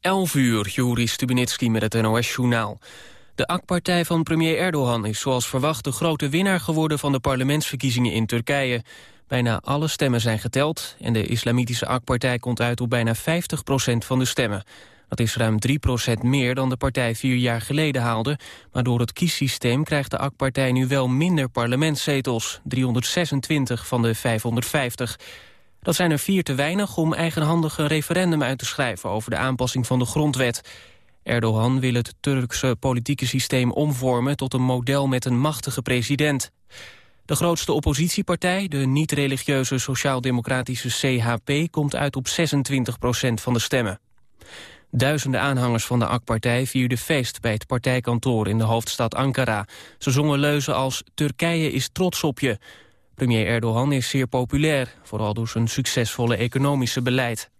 11 uur, Juri Stubenitski met het NOS-journaal. De AK-partij van premier Erdogan is zoals verwacht de grote winnaar geworden van de parlementsverkiezingen in Turkije. Bijna alle stemmen zijn geteld en de islamitische AK-partij komt uit op bijna 50% van de stemmen. Dat is ruim 3% meer dan de partij vier jaar geleden haalde. Maar door het kiessysteem krijgt de AK-partij nu wel minder parlementszetels. 326 van de 550. Dat zijn er vier te weinig om eigenhandig een referendum uit te schrijven... over de aanpassing van de grondwet. Erdogan wil het Turkse politieke systeem omvormen... tot een model met een machtige president. De grootste oppositiepartij, de niet-religieuze sociaal-democratische CHP... komt uit op 26 procent van de stemmen. Duizenden aanhangers van de AK-partij vierden feest bij het partijkantoor in de hoofdstad Ankara. Ze zongen leuzen als Turkije is trots op je. Premier Erdogan is zeer populair, vooral door zijn succesvolle economische beleid.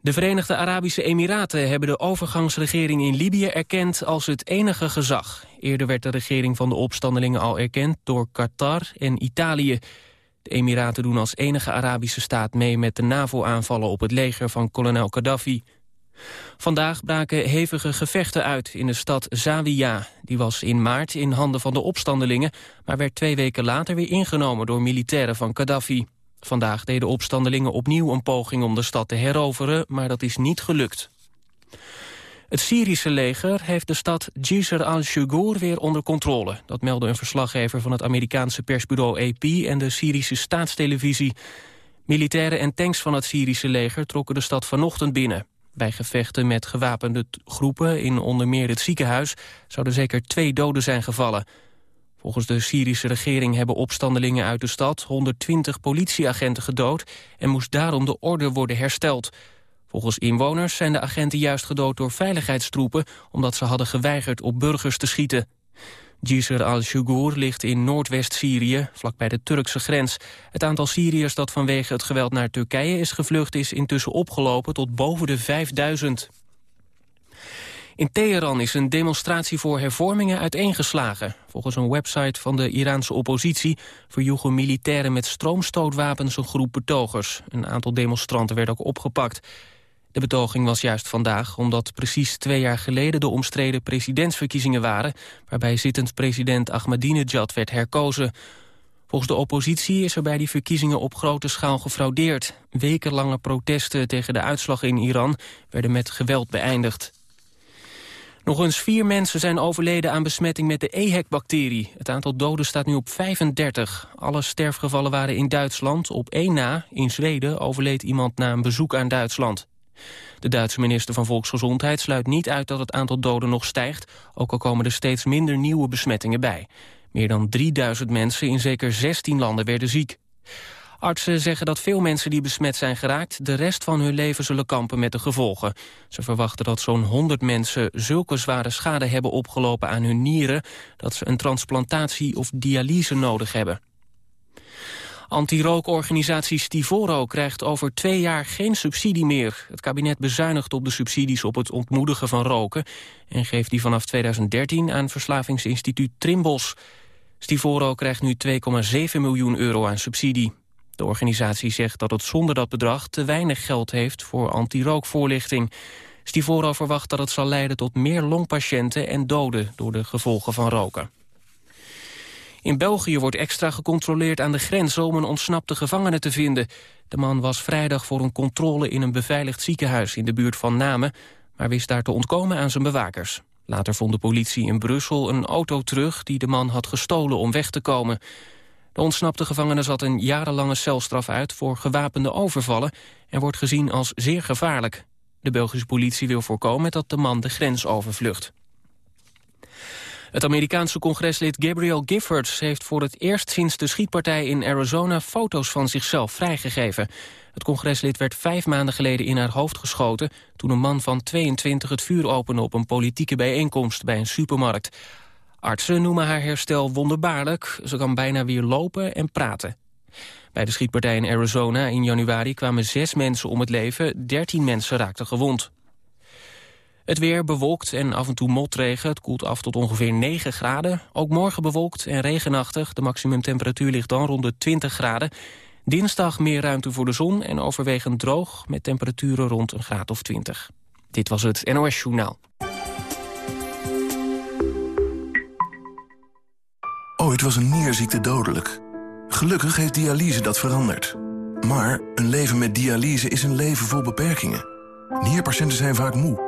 De Verenigde Arabische Emiraten hebben de overgangsregering in Libië erkend als het enige gezag. Eerder werd de regering van de opstandelingen al erkend door Qatar en Italië. De Emiraten doen als enige Arabische staat mee met de NAVO-aanvallen op het leger van kolonel Gaddafi. Vandaag braken hevige gevechten uit in de stad Zawiya. Die was in maart in handen van de opstandelingen... maar werd twee weken later weer ingenomen door militairen van Gaddafi. Vandaag deden opstandelingen opnieuw een poging om de stad te heroveren... maar dat is niet gelukt. Het Syrische leger heeft de stad Jisr al-Shugur weer onder controle. Dat meldde een verslaggever van het Amerikaanse persbureau AP... en de Syrische staatstelevisie. Militairen en tanks van het Syrische leger trokken de stad vanochtend binnen. Bij gevechten met gewapende groepen in onder meer het ziekenhuis... zouden zeker twee doden zijn gevallen. Volgens de Syrische regering hebben opstandelingen uit de stad... 120 politieagenten gedood en moest daarom de orde worden hersteld. Volgens inwoners zijn de agenten juist gedood door veiligheidstroepen... omdat ze hadden geweigerd op burgers te schieten. Jisr al-Shugur ligt in Noordwest-Syrië, vlakbij de Turkse grens. Het aantal Syriërs dat vanwege het geweld naar Turkije is gevlucht... is intussen opgelopen tot boven de 5000. In Teheran is een demonstratie voor hervormingen uiteengeslagen. Volgens een website van de Iraanse oppositie... verjoegen militairen met stroomstootwapens een groep betogers. Een aantal demonstranten werd ook opgepakt. De betoging was juist vandaag omdat precies twee jaar geleden... de omstreden presidentsverkiezingen waren... waarbij zittend president Ahmadinejad werd herkozen. Volgens de oppositie is er bij die verkiezingen op grote schaal gefraudeerd. Wekenlange protesten tegen de uitslag in Iran werden met geweld beëindigd. Nog eens vier mensen zijn overleden aan besmetting met de EHEC-bacterie. Het aantal doden staat nu op 35. Alle sterfgevallen waren in Duitsland. Op één na, in Zweden, overleed iemand na een bezoek aan Duitsland. De Duitse minister van Volksgezondheid sluit niet uit dat het aantal doden nog stijgt, ook al komen er steeds minder nieuwe besmettingen bij. Meer dan 3000 mensen in zeker 16 landen werden ziek. Artsen zeggen dat veel mensen die besmet zijn geraakt... de rest van hun leven zullen kampen met de gevolgen. Ze verwachten dat zo'n 100 mensen zulke zware schade hebben opgelopen aan hun nieren... dat ze een transplantatie of dialyse nodig hebben. Anti-rookorganisatie Stivoro krijgt over twee jaar geen subsidie meer. Het kabinet bezuinigt op de subsidies op het ontmoedigen van roken... en geeft die vanaf 2013 aan verslavingsinstituut Trimbos. Stivoro krijgt nu 2,7 miljoen euro aan subsidie. De organisatie zegt dat het zonder dat bedrag te weinig geld heeft voor anti-rookvoorlichting. Stivoro verwacht dat het zal leiden tot meer longpatiënten en doden door de gevolgen van roken. In België wordt extra gecontroleerd aan de grens om een ontsnapte gevangene te vinden. De man was vrijdag voor een controle in een beveiligd ziekenhuis in de buurt van Namen, maar wist daar te ontkomen aan zijn bewakers. Later vond de politie in Brussel een auto terug die de man had gestolen om weg te komen. De ontsnapte gevangene zat een jarenlange celstraf uit voor gewapende overvallen en wordt gezien als zeer gevaarlijk. De Belgische politie wil voorkomen dat de man de grens overvlucht. Het Amerikaanse congreslid Gabriel Giffords heeft voor het eerst sinds de schietpartij in Arizona foto's van zichzelf vrijgegeven. Het congreslid werd vijf maanden geleden in haar hoofd geschoten toen een man van 22 het vuur opende op een politieke bijeenkomst bij een supermarkt. Artsen noemen haar herstel wonderbaarlijk. Ze kan bijna weer lopen en praten. Bij de schietpartij in Arizona in januari kwamen zes mensen om het leven. Dertien mensen raakten gewond. Het weer bewolkt en af en toe motregen. Het koelt af tot ongeveer 9 graden. Ook morgen bewolkt en regenachtig. De maximumtemperatuur ligt dan rond de 20 graden. Dinsdag meer ruimte voor de zon en overwegend droog... met temperaturen rond een graad of 20. Dit was het NOS Journaal. Ooit was een nierziekte dodelijk. Gelukkig heeft dialyse dat veranderd. Maar een leven met dialyse is een leven vol beperkingen. Nierpatiënten zijn vaak moe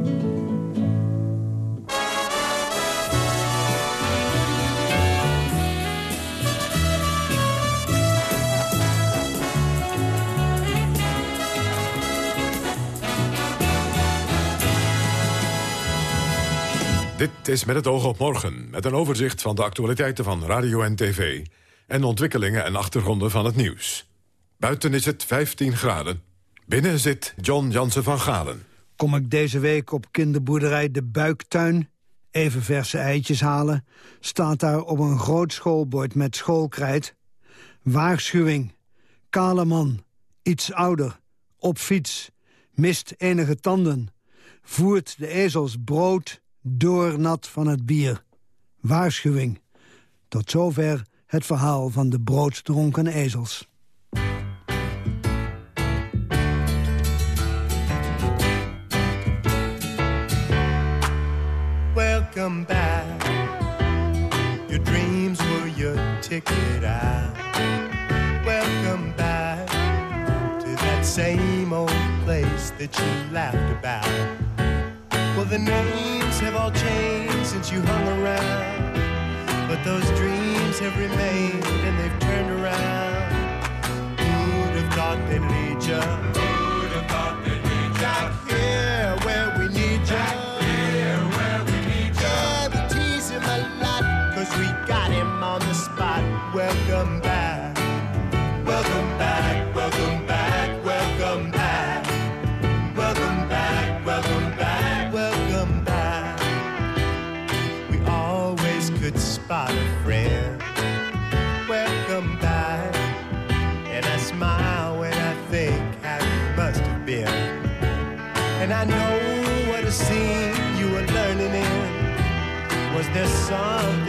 Dit is met het oog op morgen, met een overzicht van de actualiteiten van radio en tv... en ontwikkelingen en achtergronden van het nieuws. Buiten is het 15 graden. Binnen zit John Jansen van Galen. Kom ik deze week op kinderboerderij De Buiktuin... even verse eitjes halen... staat daar op een groot schoolbord met schoolkrijt... waarschuwing, kale man, iets ouder, op fiets... mist enige tanden, voert de ezels brood doornat van het bier. Waarschuwing. Tot zover het verhaal van de brooddronken ezels. Welcome back. Your dreams were your ticket out. Welcome back to that same old place that you laughed about. Well, the names have all changed since you hung around. But those dreams have remained and they've turned around. Who'd have thought they'd lead ya? Who'd have thought they'd lead ya? Back here where we need ya. Back here where we need ya. Yeah, we tease him a lot, cause we got him on the spot. Welcome back. Was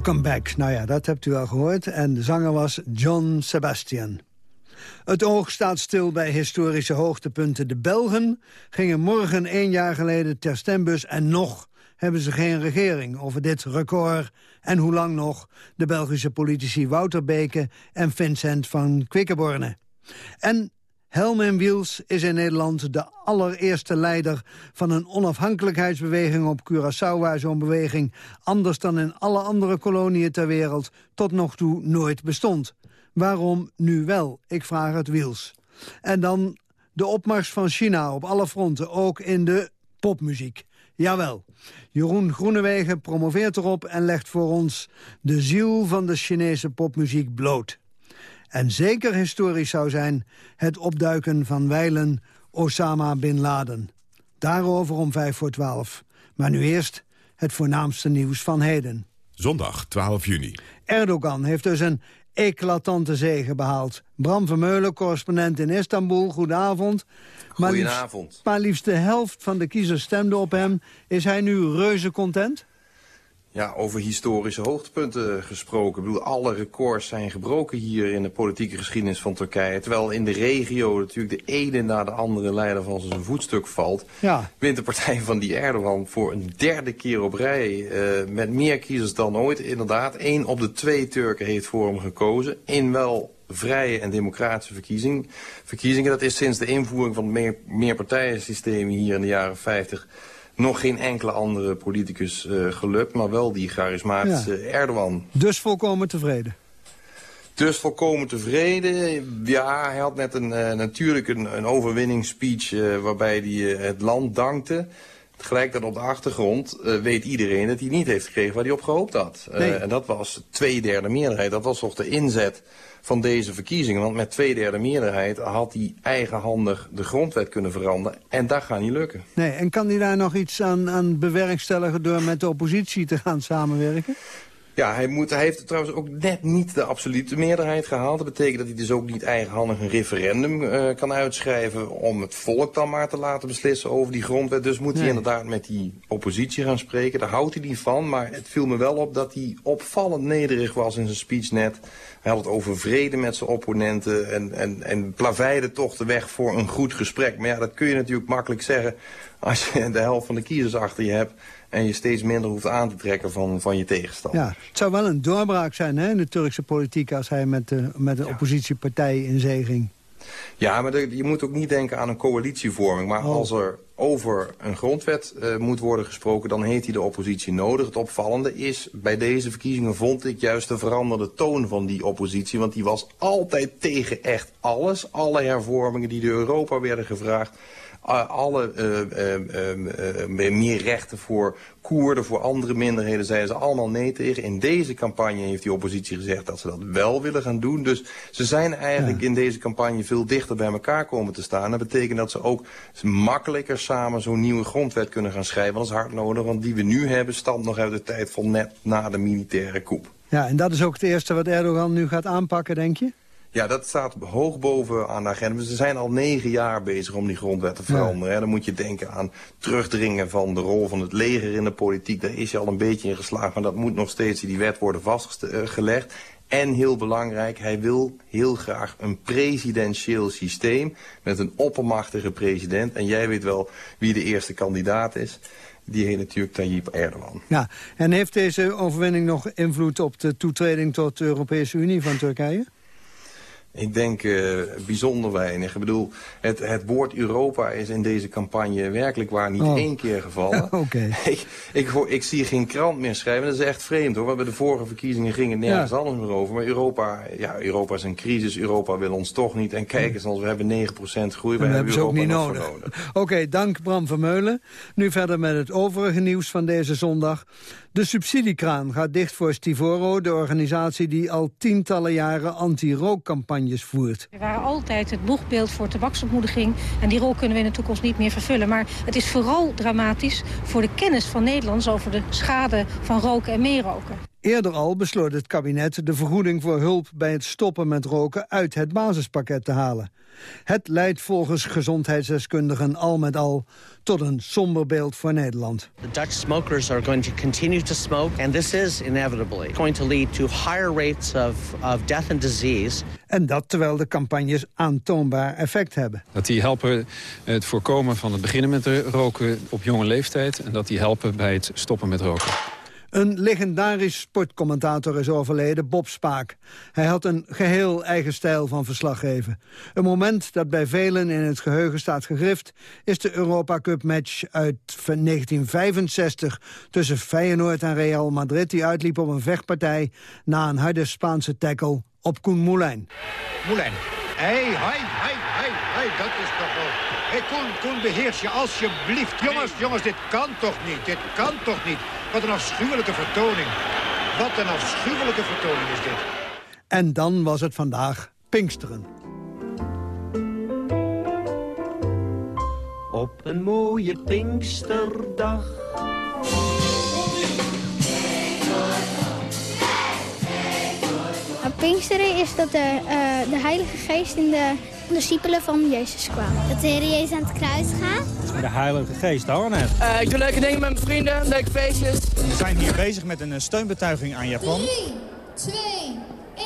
Welcome back. Nou ja, dat hebt u al gehoord. En de zanger was John Sebastian. Het oog staat stil bij historische hoogtepunten. De Belgen gingen morgen één jaar geleden ter stembus... en nog hebben ze geen regering over dit record. En hoe lang nog de Belgische politici Wouter Beke en Vincent van Quickenborne. En Helmen Wiels is in Nederland de allereerste leider van een onafhankelijkheidsbeweging op Curaçao... waar zo'n beweging, anders dan in alle andere koloniën ter wereld... tot nog toe nooit bestond. Waarom nu wel? Ik vraag het Wiels. En dan de opmars van China op alle fronten, ook in de popmuziek. Jawel, Jeroen Groenewegen promoveert erop en legt voor ons... de ziel van de Chinese popmuziek bloot. En zeker historisch zou zijn het opduiken van wijlen Osama Bin Laden. Daarover om vijf voor twaalf. Maar nu eerst het voornaamste nieuws van heden. Zondag 12 juni. Erdogan heeft dus een eclatante zege behaald. Bram Vermeulen, correspondent in Istanbul, goedenavond. Maar Goedenavond. Liefst, maar liefst de helft van de kiezers stemde op hem. Is hij nu reuze content? Ja, over historische hoogtepunten gesproken. Ik bedoel, alle records zijn gebroken hier in de politieke geschiedenis van Turkije. Terwijl in de regio natuurlijk de ene na de andere leider van zijn voetstuk valt. Ja. Wint de partij van die Erdogan voor een derde keer op rij. Uh, met meer kiezers dan ooit. Inderdaad, één op de twee Turken heeft voor hem gekozen. In wel vrije en democratische verkiezing. verkiezingen. Dat is sinds de invoering van het meer, meerpartijensysteem hier in de jaren 50 nog geen enkele andere politicus uh, gelukt, maar wel die charismatische ja. Erdogan. Dus volkomen tevreden? Dus volkomen tevreden. Ja, hij had net een, uh, natuurlijk een, een overwinningsspeech uh, waarbij hij het land dankte. Tegelijkertijd op de achtergrond weet iedereen dat hij niet heeft gekregen waar hij op gehoopt had. Nee. en dat was twee derde meerderheid. Dat was toch de inzet van deze verkiezingen. Want met twee derde meerderheid had hij eigenhandig de grondwet kunnen veranderen. En dat gaat niet lukken. Nee, en kan hij daar nog iets aan, aan bewerkstelligen door met de oppositie te gaan samenwerken? Ja, hij, moet, hij heeft trouwens ook net niet de absolute meerderheid gehaald. Dat betekent dat hij dus ook niet eigenhandig een referendum uh, kan uitschrijven... om het volk dan maar te laten beslissen over die grondwet. Dus moet nee. hij inderdaad met die oppositie gaan spreken. Daar houdt hij niet van, maar het viel me wel op dat hij opvallend nederig was in zijn speech net. Hij had het over vrede met zijn opponenten en, en, en plaveide toch de weg voor een goed gesprek. Maar ja, dat kun je natuurlijk makkelijk zeggen als je de helft van de kiezers achter je hebt en je steeds minder hoeft aan te trekken van, van je tegenstander. Ja, het zou wel een doorbraak zijn hè, in de Turkse politiek... als hij met de, met de ja. oppositiepartij in zee ging. Ja, maar de, je moet ook niet denken aan een coalitievorming. Maar oh. als er over een grondwet uh, moet worden gesproken... dan heeft hij de oppositie nodig. Het opvallende is, bij deze verkiezingen vond ik juist de veranderde toon van die oppositie. Want die was altijd tegen echt alles. Alle hervormingen die door Europa werden gevraagd alle uh, uh, meer rechten voor Koerden, voor andere minderheden, zeiden ze allemaal nee tegen. In deze campagne heeft die oppositie gezegd dat ze dat wel willen gaan doen. Dus ze zijn eigenlijk ja. in deze campagne veel dichter bij elkaar komen te staan. Dat betekent dat ze ook makkelijker samen zo'n nieuwe grondwet kunnen gaan schrijven. Dat is hard nodig, want die we nu hebben stamt nog uit de tijd van net na de militaire coup. Ja, en dat is ook het eerste wat Erdogan nu gaat aanpakken, denk je? Ja, dat staat hoog boven aan de agenda. Ze zijn al negen jaar bezig om die grondwet te veranderen. Ja. Dan moet je denken aan terugdringen van de rol van het leger in de politiek. Daar is je al een beetje in geslaagd, maar dat moet nog steeds in die wet worden vastgelegd. En heel belangrijk, hij wil heel graag een presidentieel systeem met een oppermachtige president. En jij weet wel wie de eerste kandidaat is. Die heet natuurlijk Tayyip Erdogan. Ja, en heeft deze overwinning nog invloed op de toetreding tot de Europese Unie van Turkije? Ik denk uh, bijzonder weinig. Ik bedoel, het, het woord Europa is in deze campagne werkelijk waar niet oh. één keer gevallen. Okay. ik, ik, hoor, ik zie geen krant meer schrijven. Dat is echt vreemd hoor. Want bij de vorige verkiezingen ging het nergens ja. anders meer over. Maar Europa, ja, Europa is een crisis. Europa wil ons toch niet. En kijk eens, we hebben 9% groei. We hebben ze ook niet nodig. nodig. Oké, okay, dank Bram Vermeulen. Nu verder met het overige nieuws van deze zondag. De subsidiekraan gaat dicht voor Stivoro, de organisatie die al tientallen jaren anti-rookcampagnes voert. We waren altijd het boegbeeld voor tabaksontmoediging en die rol kunnen we in de toekomst niet meer vervullen. Maar het is vooral dramatisch voor de kennis van Nederlanders over de schade van roken en meeroken. Eerder al besloot het kabinet de vergoeding voor hulp bij het stoppen met roken uit het basispakket te halen. Het leidt volgens gezondheidsdeskundigen al met al tot een somber beeld voor Nederland. The Dutch smokers are going to continue to smoke and this is inevitably going to lead to higher rates of, of death and disease. En dat terwijl de campagnes aantoonbaar effect hebben. Dat die helpen het voorkomen van het beginnen met roken op jonge leeftijd en dat die helpen bij het stoppen met roken. Een legendarisch sportcommentator is overleden, Bob Spaak. Hij had een geheel eigen stijl van verslaggeven. Een moment dat bij velen in het geheugen staat gegrift... is de Europa Cup match uit 1965 tussen Feyenoord en Real Madrid... die uitliep op een vechtpartij na een harde Spaanse tackle op Koen Moulijn. Moulijn. Hé, hoi, hoi, hoi, hoi, dat is toch wel... Hé, hey, Koen, Koen, beheers je alsjeblieft. Jongens, jongens, dit kan toch niet, dit kan toch niet. Wat een afschuwelijke vertoning. Wat een afschuwelijke vertoning is dit. En dan was het vandaag Pinksteren. Op een mooie Pinksterdag. Pinksteren is dat de, uh, de Heilige Geest in de discipelen van Jezus kwamen. Dat de Heer Jezus aan het kruis gaat. Met de Heilige Geest, hoor net. Uh, ik doe leuke dingen met mijn vrienden, leuke feestjes. We zijn hier bezig met een steunbetuiging aan Japan. 3, 2, 1.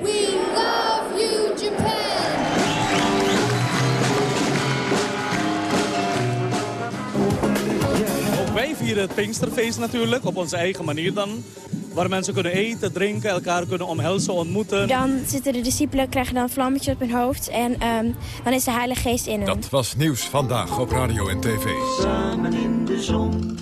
We love you, Japan! Wij vieren het Pinksterfeest natuurlijk, op onze eigen manier dan. Waar mensen kunnen eten, drinken, elkaar kunnen omhelzen, ontmoeten. Dan zitten de discipelen, krijgen dan vlammetjes op hun hoofd. En um, dan is de Heilige Geest in hen. Dat was Nieuws Vandaag op Radio en TV. Samen in de zon.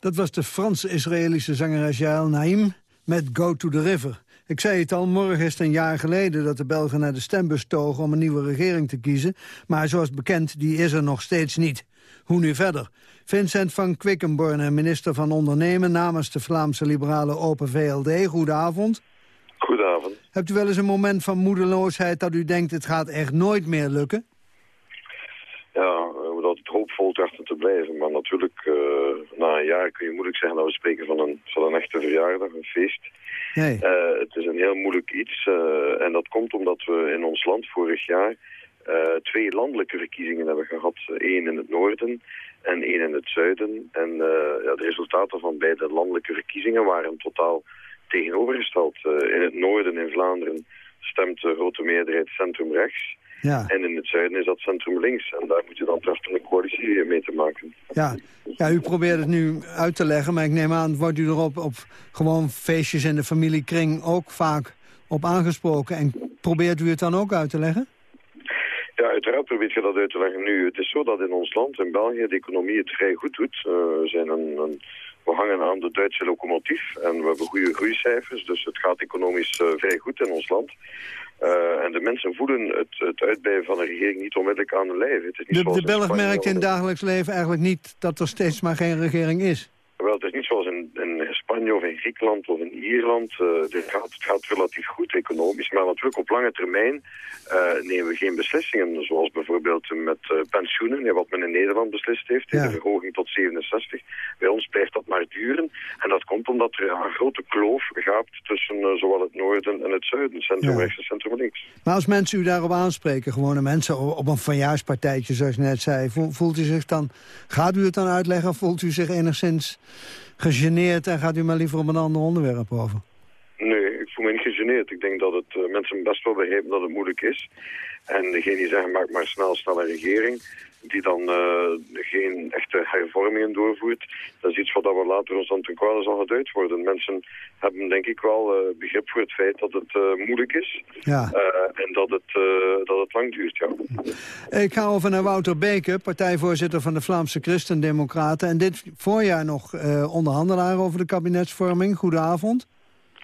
Dat was de Frans-Israëlische zangeres Yael Naim met Go to the River. Ik zei het al, morgen is het een jaar geleden dat de Belgen naar de stembus togen om een nieuwe regering te kiezen. Maar zoals bekend, die is er nog steeds niet. Hoe nu verder? Vincent van Quickenborne, minister van Ondernemen namens de Vlaamse liberale Open VLD. Goedenavond. Goedenavond. Hebt u wel eens een moment van moedeloosheid dat u denkt het gaat echt nooit meer lukken? Trachten te blijven. Maar natuurlijk, eh, na een jaar kun je moeilijk zeggen dat we spreken van een, van een echte verjaardag, een feest. Nee. Eh, het is een heel moeilijk iets. eh, en dat komt omdat we in ons land vorig jaar twee landelijke verkiezingen hebben gehad. Eén in het noorden en één in het zuiden. En ja, de resultaten van beide landelijke verkiezingen waren totaal tegenovergesteld. In het noorden in Vlaanderen stemt de grote meerderheid centrum-rechts. Ja. En in het zuiden is dat centrum-links. En daar moet je dan trachten een coalitie mee te maken. Ja. ja, u probeert het nu uit te leggen, maar ik neem aan... wordt u er op, gewoon feestjes in de familiekring ook vaak op aangesproken. En probeert u het dan ook uit te leggen? Ja, uiteraard probeert je dat uit te leggen. Nu, het is zo dat in ons land, in België, de economie het vrij goed doet. Eh, we, zijn een, een- we hangen aan de Duitse locomotief en we hebben goede groeicijfers. Dus het gaat economisch eh, vrij goed in ons land. Eh, en de mensen voelen het, het uitbreiden van de regering niet onmiddellijk aan de lijf. Het is niet De, de Belg merkt in het dagelijks leven eigenlijk niet dat er steeds maar geen regering is. Wel, het is niet zoals in, in Spanje of in Griekenland of in Ierland. Eh, het, gaat, het gaat relatief goed economisch, maar natuurlijk op lange termijn eh, nemen we geen beslissingen. Zoals bijvoorbeeld met eh, pensioenen, wat men in Nederland beslist heeft, Ja. de verhoging tot 67. Bij ons blijft dat maar duren. En dat komt omdat er een grote kloof gaat tussen zowel het noorden en het zuiden, centrum-rechts en centrum-links. Maar als mensen u daarop aanspreken, gewone mensen op een verjaarspartijtje, zoals je net zei, vo- voelt u zich dan, gaat u het dan uitleggen, voelt u zich enigszins gegeneerd en gaat u maar liever op een ander onderwerp over? Nee, ik voel me niet gegeneerd. Ik denk dat het eh, mensen best wel begrijpen dat het moeilijk is. En degene die zeggen, maak maar snel, snel een regering, die dan eh, geen echte hervormingen doorvoert, dat is iets wat we later ons dan ten kwade zal geduid worden. Mensen hebben denk ik wel eh, begrip voor het feit dat het eh, moeilijk is Ja. eh, en dat het, eh, dat het lang duurt, ja. Ik ga over naar Wouter Beke, partijvoorzitter van de Vlaamse Christendemocraten. En dit voorjaar nog eh, onderhandelaar over de kabinetsvorming. Goedenavond.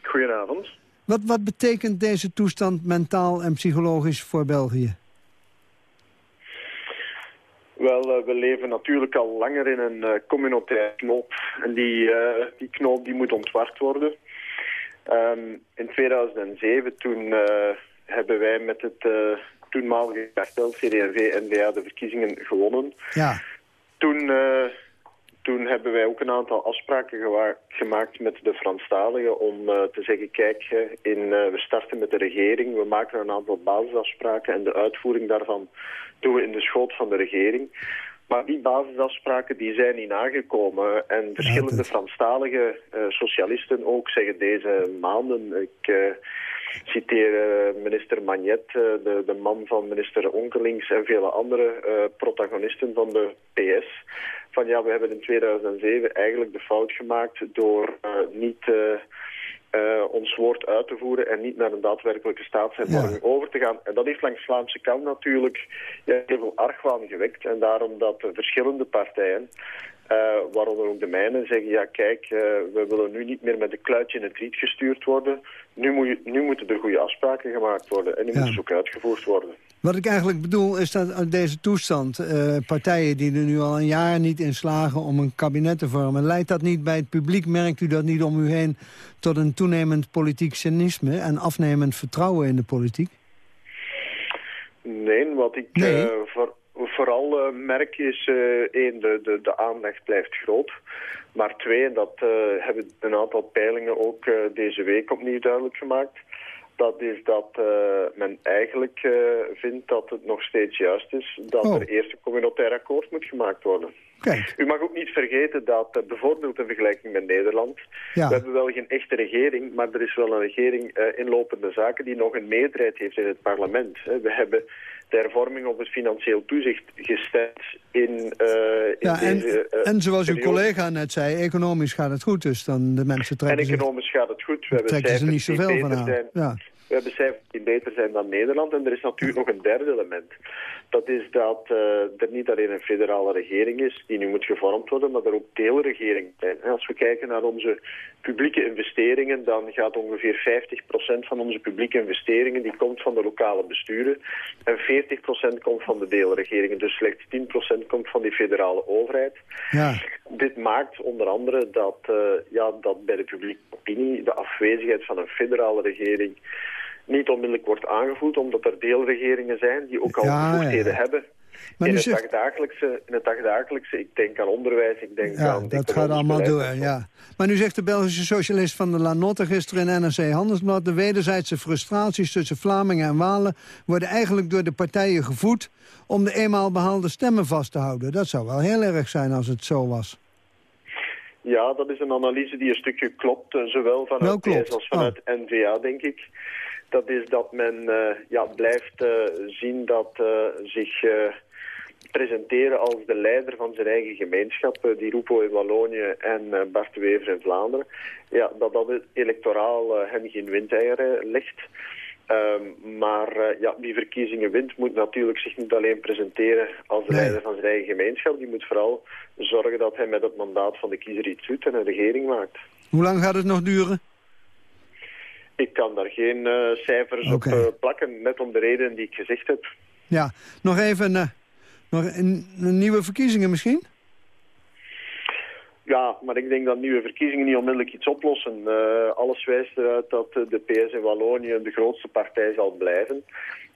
Goedenavond. Wat, wat betekent deze toestand mentaal en psychologisch voor België? Wel, eh, we leven natuurlijk al langer in een eh communautaire knoop. En die, eh, die knoop die moet ontward worden. Ehm, in 2007 toen hebben wij met het toenmalige kartel CD&V-NVA de verkiezingen gewonnen. Ja. Toen, toen hebben wij ook een aantal afspraken gemaakt met de Franstaligen om eh, te zeggen, kijk, eh, in, eh, we starten met de regering, we maken een aantal basisafspraken en de uitvoering daarvan doen we in de schoot van de regering. Maar die basisafspraken die zijn niet aangekomen en verschillende Franstalige eh, socialisten ook zeggen deze maanden, ik... eh, citeer eh, minister Magnet, de, de man van minister Onkelings en vele andere protagonisten van de PS. Van ja, we hebben in 2007 eigenlijk de fout gemaakt door niet eh, ons woord uit te voeren en niet naar een daadwerkelijke staatshervorming over te gaan. En dat heeft langs Vlaamse kant natuurlijk ja, heel veel argwaan gewekt. En daarom dat de verschillende partijen eh, waaronder ook de mijne zeggen, ja kijk, eh, we willen nu niet meer met een kluitje in het riet gestuurd worden. Nu, moet je, nu moeten er goede afspraken gemaakt worden en nu moeten ze ook uitgevoerd worden. Wat ik eigenlijk bedoel is dat uit deze toestand... eh, partijen die er nu al een jaar niet in slagen om een kabinet te vormen... leidt dat niet bij het publiek, merkt u dat niet om u heen... tot een toenemend politiek cynisme en afnemend vertrouwen in de politiek? Nee, wat ik Nee. eh, voor, vooral eh, merk is, één, de, de, de aandacht blijft groot. Maar twee, en dat hebben een aantal peilingen ook deze week opnieuw duidelijk gemaakt... dat is dat eh, men eigenlijk eh, vindt dat het nog steeds juist is... dat Oh. er eerst een communautair akkoord moet gemaakt worden. Kijk. U mag ook niet vergeten dat eh, bijvoorbeeld in vergelijking met Nederland... Ja. we hebben wel geen echte regering, maar er is wel een regering inlopende zaken... die nog een meerderheid heeft in het parlement. hè. We hebben de hervorming op het financieel toezicht gestemd in, eh, in Ja, en, deze eh, en zoals uw collega net zei, economisch gaat het goed. Dus dan de mensen En trekken zich, economisch gaat het goed. We hebben ze niet zoveel van aan. zijn. Ja. We hebben cijfers die beter zijn dan Nederland. En er is natuurlijk nog een derde element. Dat is dat uh, er niet alleen een federale regering is die nu moet gevormd worden, maar er ook deelregeringen zijn. Als we kijken naar onze publieke investeringen, dan gaat ongeveer 50% van onze publieke investeringen die komt van de lokale besturen en 40% komt van de deelregeringen. Dus slechts 10% komt van die federale overheid. Ja. Dit maakt onder andere dat, uh, ja, dat bij de publieke opinie de afwezigheid van een federale regering niet onmiddellijk wordt aangevoeld, omdat er deelregeringen zijn die ook al Ja, bevoegdheden ja. hebben. Maar in, het zegt- dagdagelijkse, in het dagdagelijkse, ik denk aan onderwijs, ik denk Ja, aan... dat gaat allemaal door, ja. Maar nu zegt de Belgische socialist van de Lanotte gisteren in NRC Handelsblad... de wederzijdse frustraties tussen Vlamingen en Walen... worden eigenlijk door de partijen gevoed om de eenmaal behaalde stemmen vast te houden. Dat zou wel heel erg zijn als het zo was. Ja, dat is een analyse die een stukje klopt, eh, zowel vanuit. PS als vanuit N-VA, denk ik. Dat is dat men eh, ja, blijft eh, zien dat eh, zich presenteren als de leider van zijn eigen gemeenschap, die Rupo in Wallonië en Bart de Wever in Vlaanderen. Ja, dat dat electoraal hen geen windeieren legt. Ehm, maar eh, ja, wie verkiezingen wint moet natuurlijk zich niet alleen presenteren als de Nee. leider van zijn eigen gemeenschap. Die moet vooral zorgen dat hij met het mandaat van de kiezer iets doet en een regering maakt. Hoe lang gaat het nog duren? Ik kan daar geen eh, cijfers op eh, plakken, net om de reden die ik gezegd heb. Ja, nog even eh, nog een, nieuwe verkiezingen misschien? Ja, maar ik denk dat nieuwe verkiezingen niet onmiddellijk iets oplossen. Alles wijst eruit dat de PS in Wallonië de grootste partij zal blijven.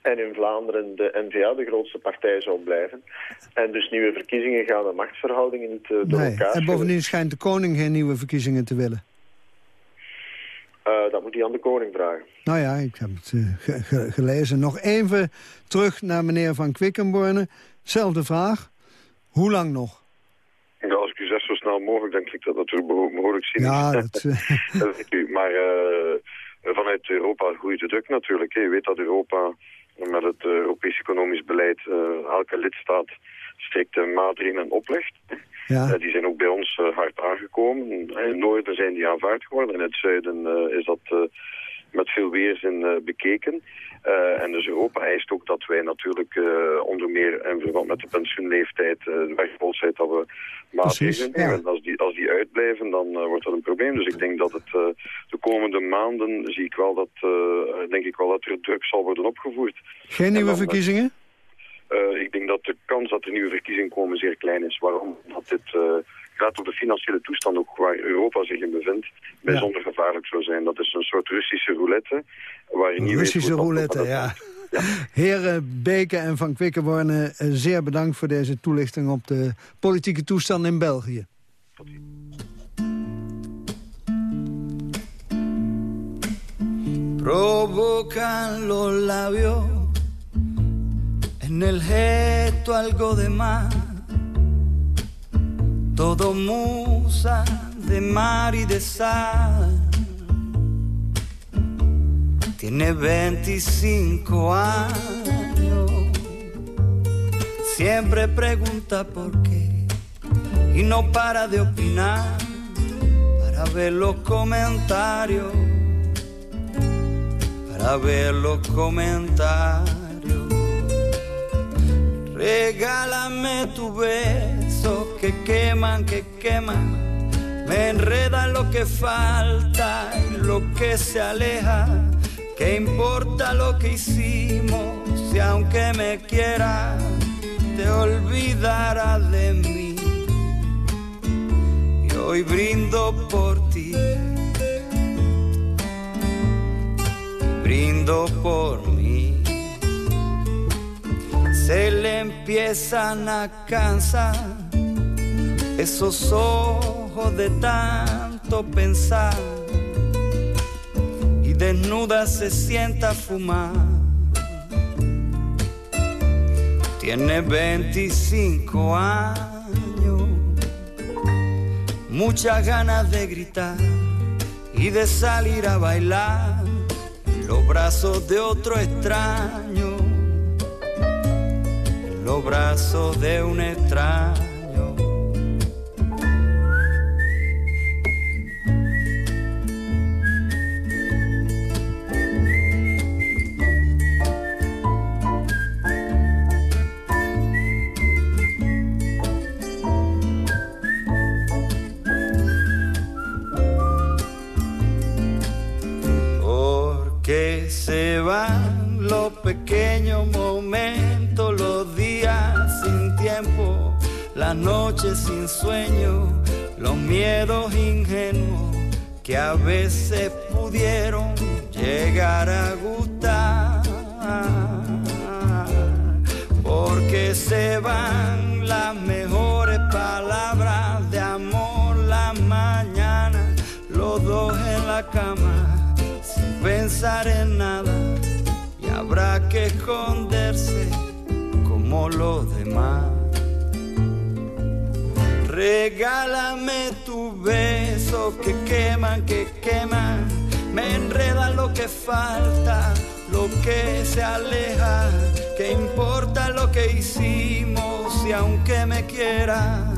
En in Vlaanderen de N-VA de grootste partij zal blijven. En dus nieuwe verkiezingen gaan de machtsverhoudingen niet eh, door Nee. elkaar En bovendien schijnt de koning geen nieuwe verkiezingen te willen. Eh, dat moet hij aan de koning vragen. Nou ja, ik heb het eh, ge- ge- gelezen. Nog even terug naar meneer Van Quickenborne. Zelfde vraag. Hoe lang nog? Ja, als ik u zeg zo snel mogelijk, dan klinkt dat natuurlijk beho- behoorlijk cynisch. Ja, dat, eh, Dat weet u. Maar vanuit Europa groeit de druk natuurlijk. Je weet dat Europa met het Europees economisch beleid elke lidstaat strikte maatregelen oplegt. Ja. Eh, die zijn ook bij ons eh, hard aangekomen. In het noorden zijn die aanvaard geworden. In het zuiden eh, is dat met veel weerzin bekeken. En dus Europa eist ook dat wij natuurlijk onder meer in verband met de pensioenleeftijd, eh de werkvolheid, dat we maatregelen ja. nemen. En als die, als die uitblijven, dan wordt dat een probleem. Dus ik denk dat het de komende maanden zie ik wel dat, denk ik wel dat er druk zal worden opgevoerd. geen nieuwe dan, verkiezingen? Eh, ik denk dat de kans dat er nieuwe verkiezingen komen zeer klein is. Waarom? Dat dit eh, gaat op de financiële toestand ook waar Europa zich in bevindt, bijzonder gevaarlijk zou zijn. Dat is een soort Russische roulette. Waar je niet Russische weet roulette, dat- ja. Heren Beke en Van Quickenborne, eh, zeer bedankt voor deze toelichting op de politieke toestand in België. provocan los labios en el gesto algo de más todo musa de mar y de sal. Tiene 25 años. Siempre pregunta por qué y no para de opinar para ver los comentarios para ver los comentarios. Regálame tu beso que queman, que queman. Me enreda lo que falta y lo que se aleja. ¿Qué importa lo que hicimos si aunque me quieras te olvidarás de mí? Y hoy brindo por ti. brindo por mí. Se le empiezan a cansar esos ojos de tanto pensar. Y desnuda se sienta a fumar. Tiene 25 años, muchas ganas de gritar y de salir a bailar. En los brazos de otro extraño, los brazos de un extraño. Noches sin sueño, los miedos ingenuos que a veces pudieron llegar a gustar. Porque se van las mejores palabras de amor la mañana, los dos en la cama, sin pensar en nada. Y habrá que esconderse como los demás. Regálame tu beso que queman, que queman, me enreda lo que falta, lo que se aleja, que importa lo que hicimos y aunque me quiera,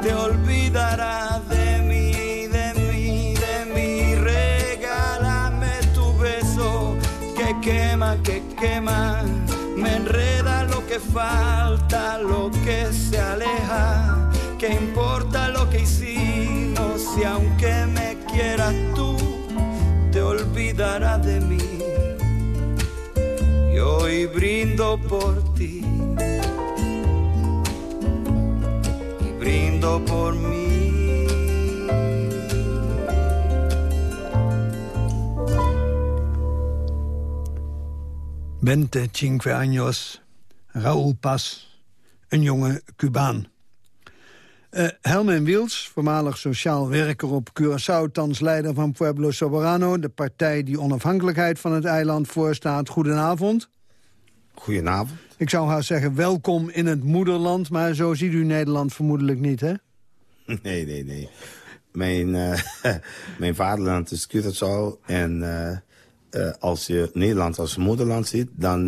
te olvidará de mí, de mí, de mí. Regálame tu beso que quema, que quema, me enreda lo que falta, lo que se aleja ¿Qué importa lo que hicimos si aunque me quieras tú te olvidarás de mí? Y hoy brindo por ti y brindo por mí. Veinticinque años, Raúl Paz, een jonge Cubaan. Uh, Helmen Wiels, voormalig sociaal werker op Curaçao... thans leider van Pueblo Soberano, de partij die onafhankelijkheid van het eiland voorstaat. Goedenavond. Goedenavond. Ik zou haar zeggen welkom in het moederland, maar zo ziet u Nederland vermoedelijk niet, hè? Nee, nee, nee. Mijn, uh, mijn vaderland is Curaçao en uh, als je Nederland als moederland ziet... dan,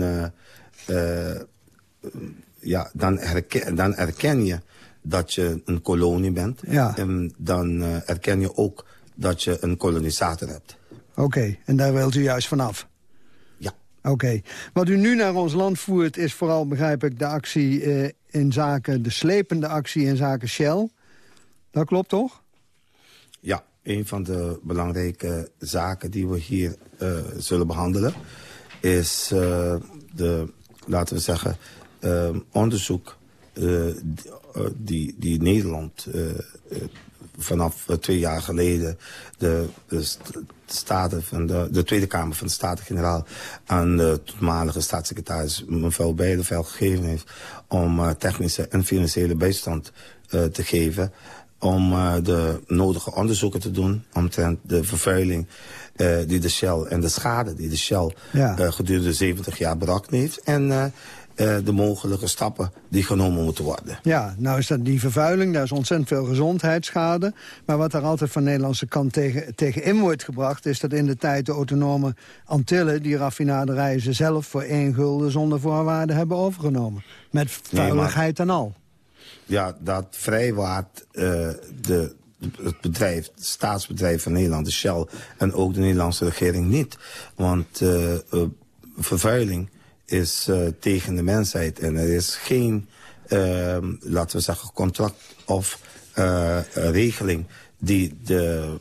ja, dan, herken, dan erken je dat je een kolonie bent. Ja. En dan uh, erken je ook dat je een kolonisator hebt. Oké, en daar wilt u juist vanaf? Ja. Oké. Wat u nu naar ons land voert is vooral, begrijp ik, de actie uh, in zaken... de slepende actie in zaken Shell. Dat klopt toch? Ja, een van de belangrijke zaken die we hier uh, zullen behandelen... is de, laten we zeggen, onderzoek die, die Nederland uh, vanaf twee jaar geleden de, de staten van de, de Tweede Kamer van de Staten-Generaal aan de toenmalige staatssecretaris mevrouw Bijleveld gegeven heeft om technische en financiële bijstand uh, te geven om uh, de nodige onderzoeken te doen omtrent de vervuiling uh, die de Shell en de schade die de Shell ja. gedurende 70 jaar berokken heeft. En de mogelijke stappen die genomen moeten worden. Ja, nou is dat die vervuiling, daar is ontzettend veel gezondheidsschade. Maar wat er altijd van de Nederlandse kant tegen, tegen in wordt gebracht... is dat in de tijd de autonome Antillen, die raffinaderijen ze zelf... voor één gulden zonder voorwaarden hebben overgenomen. Met vuiligheid nee, maar, en al. Ja, dat vrijwaard uh, de, het bedrijf, het staatsbedrijf van Nederland, de Shell... en ook de Nederlandse regering niet. Want uh, uh, vervuiling is uh, tegen de mensheid. En er is geen, uh, laten we zeggen, contract of uh, regeling... die de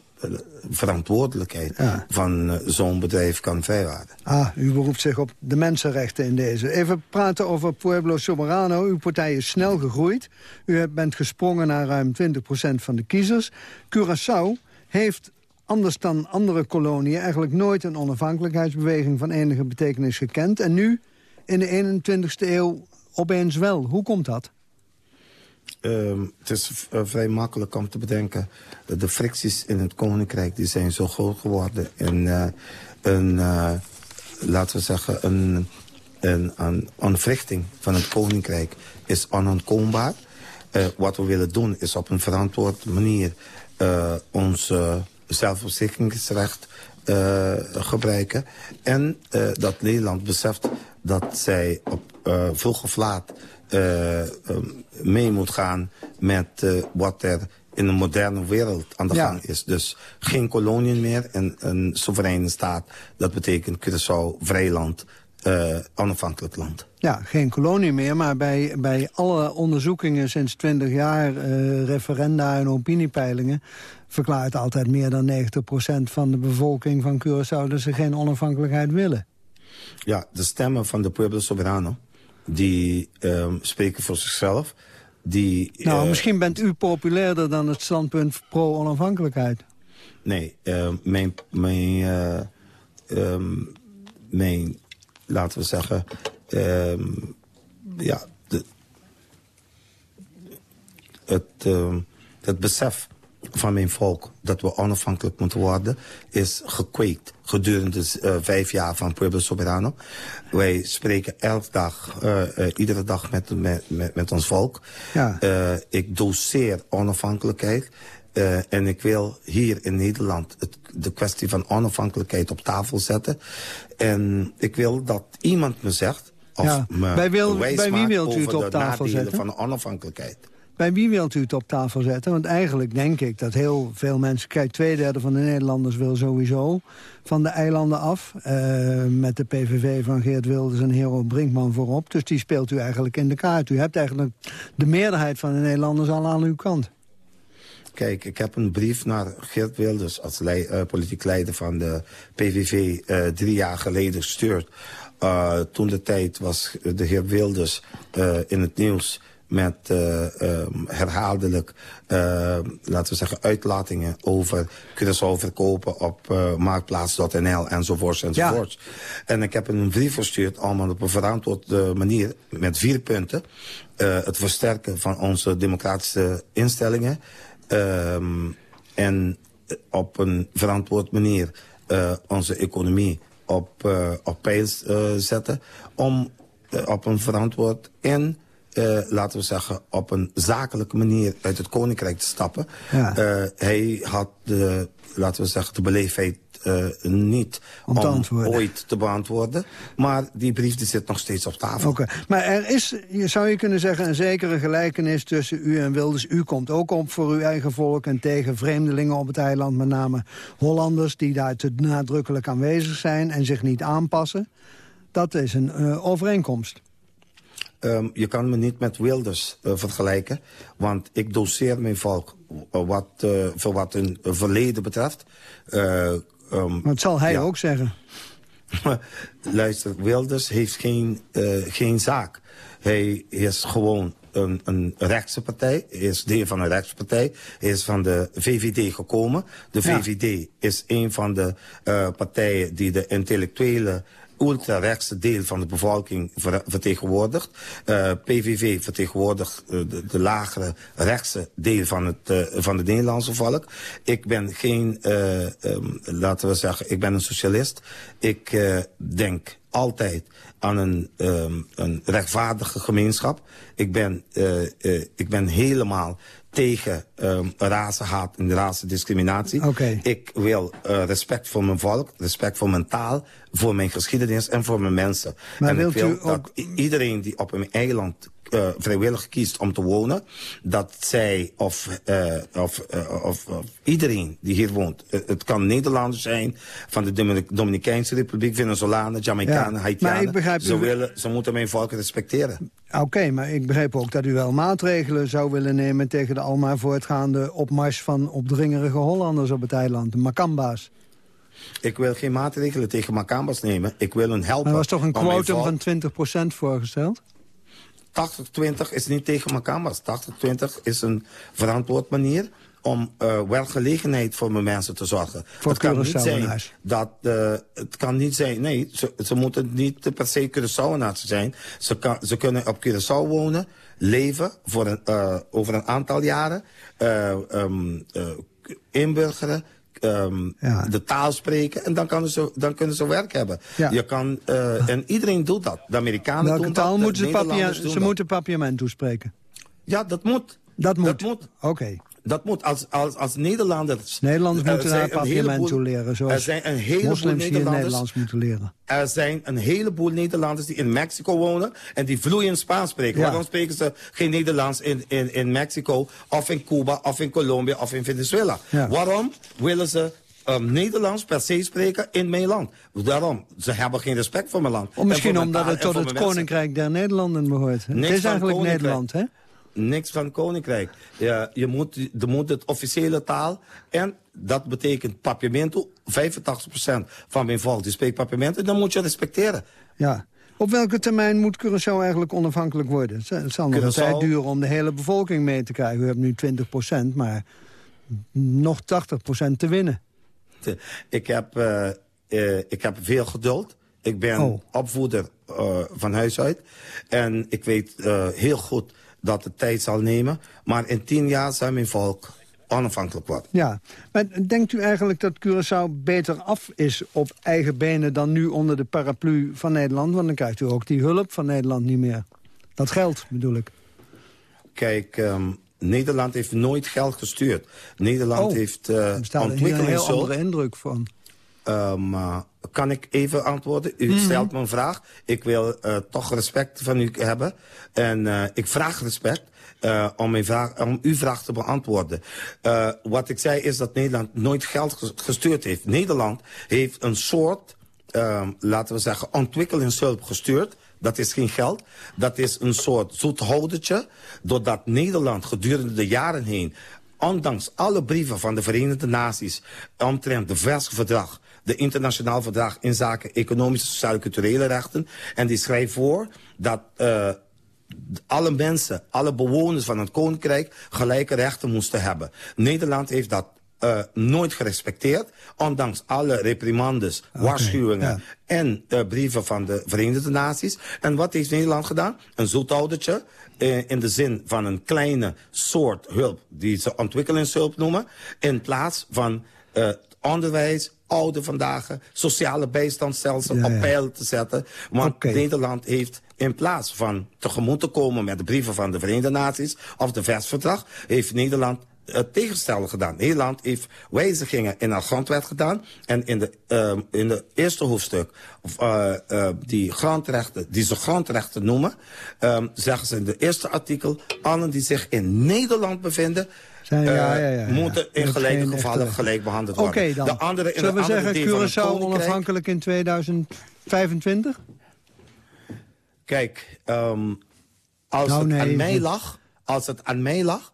verantwoordelijkheid ja. van zo'n bedrijf kan vrijwaarden. Ah, u beroept zich op de mensenrechten in deze. Even praten over Pueblo Soberano. Uw partij is snel gegroeid. U bent gesprongen naar ruim 20% van de kiezers. Curaçao heeft anders dan andere koloniën eigenlijk nooit een onafhankelijkheidsbeweging van enige betekenis gekend. En nu in de 21ste eeuw opeens wel. Hoe komt dat? Um, het is uh, vrij makkelijk om te bedenken. de fricties in het koninkrijk die zijn zo groot geworden. En uh, een, uh, laten we zeggen, een, een, een ontwrichting van het koninkrijk is onontkoombaar. wat we willen doen is op een verantwoorde manier ons zelfverzekeringsrecht gebruiken. En dat Nederland beseft dat zij op uh, vroeg of laat uh, mee moet gaan met wat er in een moderne wereld aan de Ja. gang is. Dus geen koloniën meer en een soevereine staat. Dat betekent Curaçao, vrijland, uh, onafhankelijk land. Ja, geen kolonie meer, maar bij, bij alle onderzoekingen sinds 20 jaar... eh, referenda en opiniepeilingen... verklaart altijd meer dan 90% van de bevolking van Curaçao... dat ze geen onafhankelijkheid willen. Ja, de stemmen van de Pueblo Soberano, die ehm, spreken voor zichzelf. Die, Nou, eh, misschien bent u populairder dan het standpunt pro-onafhankelijkheid. Nee, ehm, mijn, mijn, eh, ehm, mijn, laten we zeggen, ja, de, het, het besef van mijn volk dat we onafhankelijk moeten worden, is gekweekt gedurende eh, vijf jaar van Pueblo Soberano. Wij spreken elke dag, eh, eh, iedere dag met, met, met, met ons volk. Ja. Ik doseer onafhankelijkheid. en ik wil hier in Nederland het, de kwestie van onafhankelijkheid op tafel zetten. En ik wil dat iemand me zegt, of Ja. me Bij wil- bij wie maakt wilt u het over op tafel zetten? van de onafhankelijkheid. Bij wie wilt u het op tafel zetten? Want eigenlijk denk ik dat heel veel mensen... Kijk, twee derde van de Nederlanders wil sowieso van de eilanden af. eh, met de PVV van Geert Wilders en Hero Brinkman voorop. Dus die speelt u eigenlijk in de kaart. U hebt eigenlijk de meerderheid van de Nederlanders al aan uw kant. Kijk, ik heb een brief naar Geert Wilders als eh, politiek leider van de PVV eh, drie jaar geleden gestuurd. Toen de tijd was de heer Wilders in het nieuws met ehm, herhaaldelijk, eh, laten we zeggen, uitlatingen over Curaçao verkopen op eh, marktplaats.nl enzovoorts enzovoorts. En ik heb een brief verstuurd, allemaal op een verantwoorde manier, met vier punten. Het versterken van onze democratische instellingen. Ehm, en op een verantwoord manier onze economie op, eh, op peil zetten. Om op een verantwoord en, eh, laten we zeggen, op een zakelijke manier uit het koninkrijk te stappen. Ja. Eh, hij had de, laten we zeggen, de beleefdheid eh, niet Om te om ooit te beantwoorden. Maar die brief die zit nog steeds op tafel. Oké, maar er is, je zou je kunnen zeggen, een zekere gelijkenis tussen u en Wilders. U komt ook op voor uw eigen volk en tegen vreemdelingen op het eiland, met name Hollanders, die daar te nadrukkelijk aanwezig zijn en zich niet aanpassen. Dat is een overeenkomst. Ehm, je kan me niet met Wilders eh, vergelijken. Want ik doseer mijn volk eh, wat, eh, voor wat hun verleden betreft. Eh, ehm, Maar dat zal hij ja. ook zeggen. Luister, Wilders heeft geen, geen zaak. Hij is gewoon een, een rechtse partij. Hij is deel van een rechtspartij. Hij is van de VVD gekomen. De Ja. VVD is een van de partijen die de intellectuele ultra-rechtse deel van de bevolking ver- vertegenwoordigt. Eh, PVV vertegenwoordigt eh, de, lagere rechtse deel van het, eh, van het Nederlandse volk. Ik ben geen, eh, ehm, laten we zeggen, ik ben een socialist. Ik denk altijd aan een, ehm, een rechtvaardige gemeenschap. Ik ben, ik ben helemaal tegen ehm razenhaat en rasendiscriminatie. Oké. Ik wil eh, respect voor mijn volk, respect voor mijn taal, voor mijn geschiedenis en voor mijn mensen. Maar en wilt ik wil u dat i- iedereen die op een eiland eh, vrijwillig kiest om te wonen, dat zij of, eh, of, eh, of, of iedereen die hier woont, het kan Nederlanders zijn, van de Domin- Dominicijnse Republiek, Venezolanen, Jamaicanen, Ja, Haitianen. begrijp ze, u- willen, ze moeten mijn volk respecteren. Oké, maar ik begreep ook dat u wel maatregelen zou willen nemen... tegen de almaar voortgaande opmars van opdringerige Hollanders op het eiland. De Makamba's. Ik wil geen maatregelen tegen Macambas nemen. Ik wil hun helpen. Er was toch een quotum van 20% voorgesteld? 80-20 is niet tegen Macambas. 80-20 is een verantwoord manier om eh wel gelegenheid voor mijn mensen te zorgen. Voor het kan niet zijn dat eh, het kan niet zijn. Nee, ze, ze moeten niet per se Curaçaoenaars zijn. Ze, kan, ze kunnen op Curaçao wonen, leven voor een, eh, over een aantal jaren, eh, ehm, eh, ehm, de taal spreken en dan, kan ze, dan kunnen ze werk hebben. Ja. Je kan, eh, en iedereen doet dat. De Amerikanen Welke doen taal dat, de moeten ze, papia ze dat. moeten papiament toespreken? Ja, dat moet. Dat moet? Dat moet. Oké. Dat moet. Als, als, als Nederlanders... Nederlanders er moeten een papiament heleboel- toe leren. Er Zoals zijn een heleboel moslims hier Nederlanders... Nederlands moeten leren. Er zijn een heleboel Nederlanders die in Mexico wonen... en die vloeiend Spaans spreken. Ja. Waarom spreken ze geen Nederlands in, in, in Mexico... of in Cuba, of in Colombia, of in Venezuela? Ja. Waarom willen ze... um, Nederlands per se spreken in mijn land. Daarom, ze hebben geen respect voor mijn land. Of misschien omdat het tot het mensen. Koninkrijk der Nederlanden behoort. Het is eigenlijk koninkrijk. Nederland, hè? Niks van koninkrijk. Ja, je moet, je moet het officiële taal en dat betekent papiamento. 85% van mijn volk die spreekt papiamento. Dan moet je respecteren. Ja. Op welke termijn moet Curaçao eigenlijk onafhankelijk worden? Het zal nog een tijd duren om de hele bevolking mee te krijgen. U hebt nu 20% maar nog 80% te winnen. Ik heb, eh, eh, ik heb veel geduld. Ik ben Oh. opvoeder eh, van huis uit. En ik weet heel goed dat het tijd zal nemen. Maar in tien jaar zal mijn volk onafhankelijk worden. Ja, maar denkt u eigenlijk dat Curaçao beter af is op eigen benen... dan nu onder de paraplu van Nederland? Want dan krijgt u ook die hulp van Nederland niet meer. Dat geld, bedoel ik. Kijk, ehm, Nederland heeft nooit geld gestuurd. Nederland Oh, heeft uh, staat hier een heel ontwikkelingshulp. andere indruk van. Ehm, eh, kan ik even antwoorden? U Mhm. stelt me een vraag. Ik wil eh, toch respect van u hebben. En eh, ik vraag respect om, mijn vraag, om uw vraag te beantwoorden. Wat ik zei is dat Nederland nooit geld ges- gestuurd heeft. Nederland heeft een soort, ehm, laten we zeggen, ontwikkelingshulp gestuurd. Dat is geen geld. Dat is een soort zoethoudertje. Doordat Nederland gedurende de jaren heen ondanks alle brieven van de Verenigde Naties... omtrent de verdrag, de internationaal verdrag... in zaken economische, sociale en culturele rechten... en die schrijft voor dat eh, alle mensen, alle bewoners van het koninkrijk... gelijke rechten moesten hebben. Nederland heeft dat eh, nooit gerespecteerd... ondanks alle reprimandes, waarschuwingen... ja. en eh, brieven van de Verenigde Naties. En wat heeft Nederland gedaan? Een zoethoudertje in de zin van een kleine soort hulp... die ze ontwikkelingshulp noemen... in plaats van onderwijs, oude vandaag, sociale bijstandsstelsel Ja, op peil te zetten. Want Nederland heeft in plaats van tegemoet te komen met de brieven van de Verenigde Naties... of de versverdrag, heeft Nederland het tegenstelde gedaan. Nederland heeft wijzigingen in haar grondwet gedaan. En in de, ehm, in de eerste hoofdstuk, of, eh, eh, die grondrechten, die ze grondrechten noemen... zeggen ze in de eerste artikel... allen die zich in Nederland bevinden... Zijn- ja, eh, ja, ja, ja. moeten in gelijke gevallen gelijk behandeld Oké worden. dan. De andere, in Zullen we andere zeggen Curaçao onafhankelijk in 2025? Kijk, ehm, als Nou, het aan mij lag, als het aan mij lag,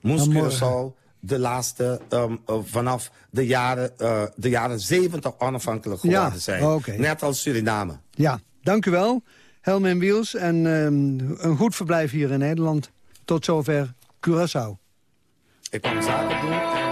moest. Curaçao de laatste, ehm, eh, vanaf de jaren, eh, de jaren 70 onafhankelijk Ja, geworden zijn. oké. Net als Suriname. Ja, dank u wel. Helmen Wiels en ehm, een goed verblijf hier in Nederland. Tot zover Curaçao. Ik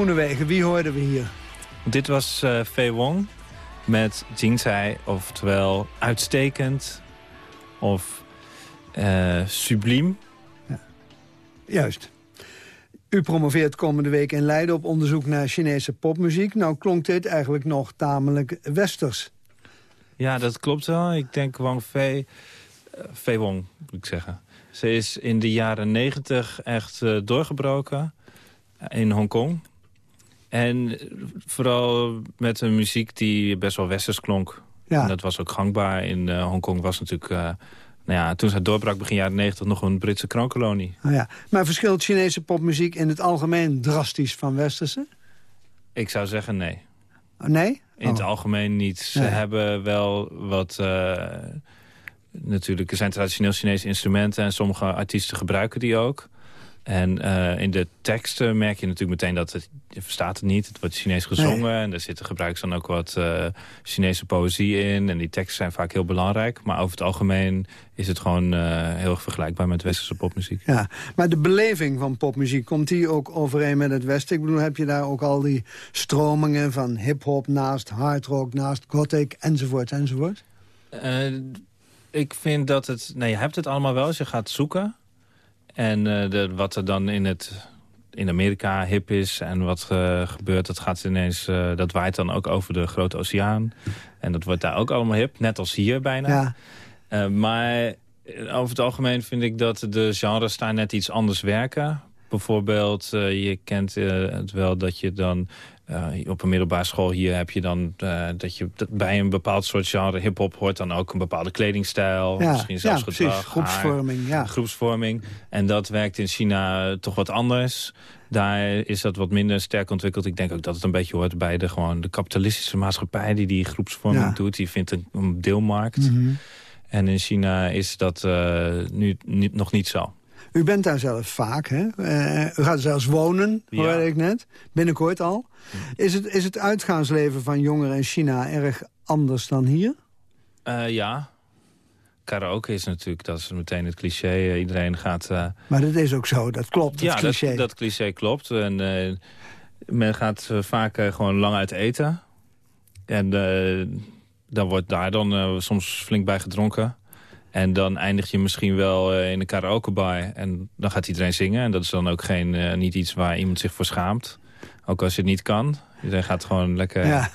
Groenewegen, wie hoorden we hier? Dit was uh, Fei Wong met Jingsai, oftewel uitstekend of uh, subliem. Ja. Juist. U promoveert komende week in Leiden op onderzoek naar Chinese popmuziek. Nou klonk dit eigenlijk nog tamelijk westers. Ja, dat klopt wel. Ik denk Wang Fei... Uh, Fei Wong, moet ik zeggen. Ze is in de jaren negentig echt uh, doorgebroken in Hongkong. En vooral met een muziek die best wel westers klonk. Ja. En dat was ook gangbaar. In uh, Hongkong was natuurlijk... Uh, nou ja, toen zij doorbrak begin jaren 90 nog een Britse kroonkolonie. Oh ja. Maar verschilt Chinese popmuziek in het algemeen drastisch van westerse? Ik zou zeggen nee. Oh, nee? In het oh. algemeen niet. Ze hebben wel wat... Uh, natuurlijk, er zijn traditioneel Chinese instrumenten... en sommige artiesten gebruiken die ook. En uh, in de teksten merk je natuurlijk meteen dat het, je verstaat het niet. Het wordt Chinees gezongen nee. en er zitten gebruiken dan ook wat uh, Chinese poëzie in. En die teksten zijn vaak heel belangrijk. Maar over het algemeen is het gewoon uh, heel erg vergelijkbaar met westerse popmuziek. Ja, maar de beleving van popmuziek, komt die ook overeen met het Westen? Ik bedoel, heb je daar ook al die stromingen van hip-hop naast hardrock, naast gothic enzovoort enzovoort? ik vind dat het... Nee, je hebt het allemaal wel als je gaat zoeken... En uh, de, wat er dan in, het, in Amerika hip is en wat uh, gebeurt, dat gaat ineens, uh, dat waait dan ook over de grote oceaan. En dat wordt daar ook allemaal hip, net als hier bijna. Ja. maar over het algemeen vind ik dat de genres daar net iets anders werken. Bijvoorbeeld, je kent het wel dat je dan uh, op een middelbare school hier heb je dan uh, dat je dat bij een bepaald soort genre hip-hop hoort dan ook een bepaalde kledingstijl. Ja, misschien zelfs ja, gedrag. Precies. Groepsvorming, ja. Groepsvorming. En dat werkt in China toch wat anders. Daar is dat wat minder sterk ontwikkeld. Ik denk ook dat het een beetje hoort bij de, gewoon de kapitalistische maatschappij die die groepsvorming ja. doet. Die vindt een, een deelmarkt. Mm -hmm. En in China is dat uh, nu niet, nog niet zo. U bent daar zelf vaak, hè? Uh, u gaat zelfs wonen, hoorde ja. ik net. Binnenkort al. Is het, is het uitgaansleven van jongeren in China erg anders dan hier? Uh, ja. Karaoke is natuurlijk, dat is meteen het cliché. Iedereen gaat... Uh... Maar dat is ook zo, dat klopt, dat ja, cliché. Dat, dat cliché klopt. En men gaat vaak gewoon lang uit eten. En dan wordt daar dan soms flink bij gedronken. En dan eindig je misschien wel uh, in een karaokebar. En dan gaat iedereen zingen. En dat is dan ook geen, uh, niet iets waar iemand zich voor schaamt. Ook als je het niet kan. Iedereen gaat gewoon lekker ja.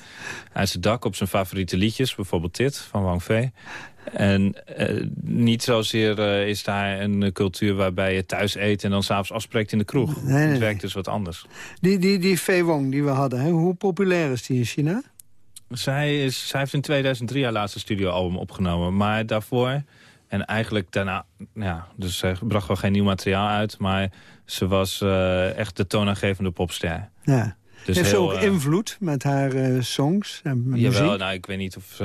uit zijn dak op zijn favoriete liedjes. Bijvoorbeeld dit, van Wang Fei. En uh, niet zozeer is daar een cultuur waarbij je thuis eet... en dan s'avonds afspreekt in de kroeg. Nee, nee, het werkt dus wat anders. Die, die, die Fei Wong die we hadden, hè? hoe populair is die in China? Zij, is, zij heeft in 2003 haar laatste studioalbum opgenomen. Maar daarvoor... En eigenlijk daarna, ja, dus ze bracht wel geen nieuw materiaal uit, maar ze was uh, echt de toonaangevende popster. Ja. Dus Heeft heel, ze ook uh, invloed met haar uh, songs en jawel, muziek? nou, ik weet niet of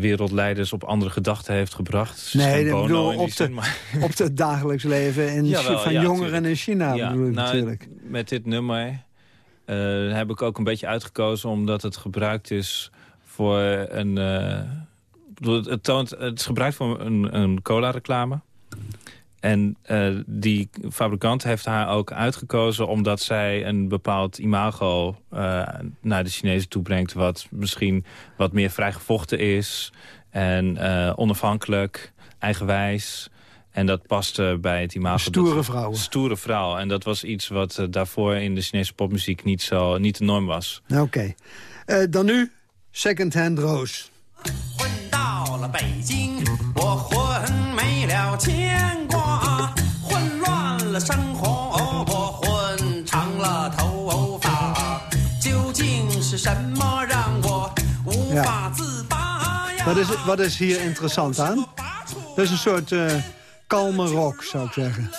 wereldleiders op andere gedachten heeft gebracht. Ze nee, ik bedoel, op, de, zin, maar... op het dagelijks leven in, jawel, van ja, jongeren tuurlijk. in China ja, bedoel ik nou, natuurlijk. Met dit nummer heb ik ook een beetje uitgekozen omdat het gebruikt is voor een het, toont, het is gebruikt voor een, een cola-reclame. En uh, die fabrikant heeft haar ook uitgekozen... omdat zij een bepaald imago uh, naar de Chinezen toe brengt... wat misschien wat meer vrijgevochten is. En uh, onafhankelijk, eigenwijs. En dat paste bij het imago. Stoere vrouw. Stoere vrouw. En dat was iets wat daarvoor in de Chinese popmuziek niet, zo, niet de norm was. Oké. Okay. dan nu Second Hand Rose. 到了北京，我混没了牵挂，混乱了生活，我混长了头发，究竟是什么让我无法自拔呀？ Wat is, wat is hier interessant aan? Dat is een soort uh, kalme rock, zou ik zeggen.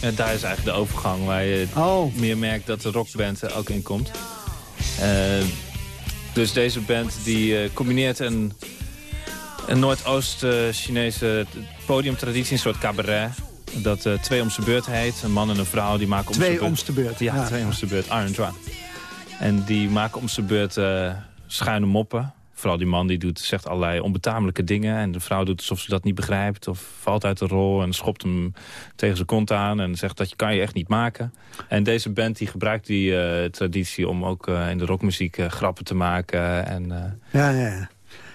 Ja, daar is eigenlijk de overgang waar je oh. meer merkt dat de rockband er ook in komt. Uh, dus deze band die uh, combineert een een Noordoost-Chinese podiumtraditie, een soort cabaret. Dat uh, twee om zijn beurt heet. Een man en een vrouw die maken om zijn beurt. Twee om beurt. Ja, ja, twee om zijn beurt. Iron Drum. En die maken om zijn beurt uh, schuine moppen. vooral die man die doet, zegt allerlei onbetamelijke dingen... en de vrouw doet alsof ze dat niet begrijpt of valt uit de rol... en schopt hem tegen zijn kont aan en zegt dat je kan je echt niet maken. En deze band die gebruikt die eh, traditie om ook eh, in de rockmuziek eh, grappen te maken. En, ja, ja,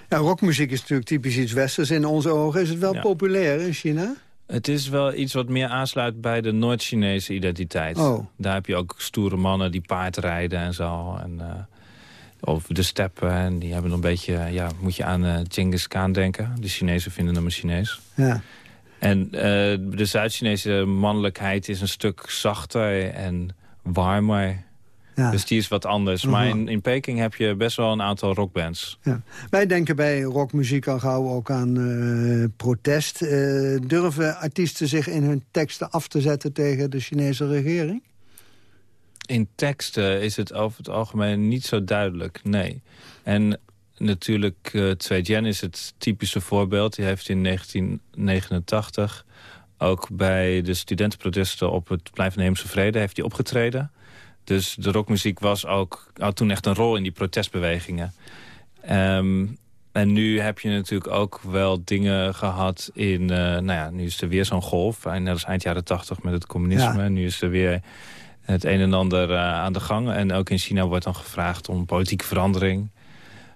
ja. Ja, rockmuziek is natuurlijk typisch iets westers in onze ogen. Is het wel populair in China? Het is wel iets wat meer aansluit bij de Noord-Chinese identiteit. Oh. Daar heb je ook stoere mannen die paardrijden en zo. En, of de steppen. En die hebben een beetje, ja, moet je aan uh, Genghis Khan denken. De Chinezen vinden hem een Chinees. Ja. En uh, de Zuid-Chinese mannelijkheid is een stuk zachter en warmer. Ja. Dus die is wat anders. Uh -huh. Maar in, in Peking heb je best wel een aantal rockbands. Ja. Wij denken bij rockmuziek al gauw ook aan uh, protest. durven artiesten zich in hun teksten af te zetten tegen de Chinese regering? In teksten is het over het algemeen niet zo duidelijk, nee. En natuurlijk, uh, Jen is het typische voorbeeld. Die heeft in 1989 ook bij de studentenprotesten op het Plein van de Hemelse Vrede heeft hij opgetreden. Dus de rockmuziek was ook, had toen echt een rol in die protestbewegingen. Um, en nu heb je natuurlijk ook wel dingen gehad in... Uh, nou ja, nu is er weer zo'n golf. Net als eind jaren tachtig met het communisme. Ja. Nu is er weer het een en ander uh, aan de gang. En ook in China wordt dan gevraagd om politieke verandering.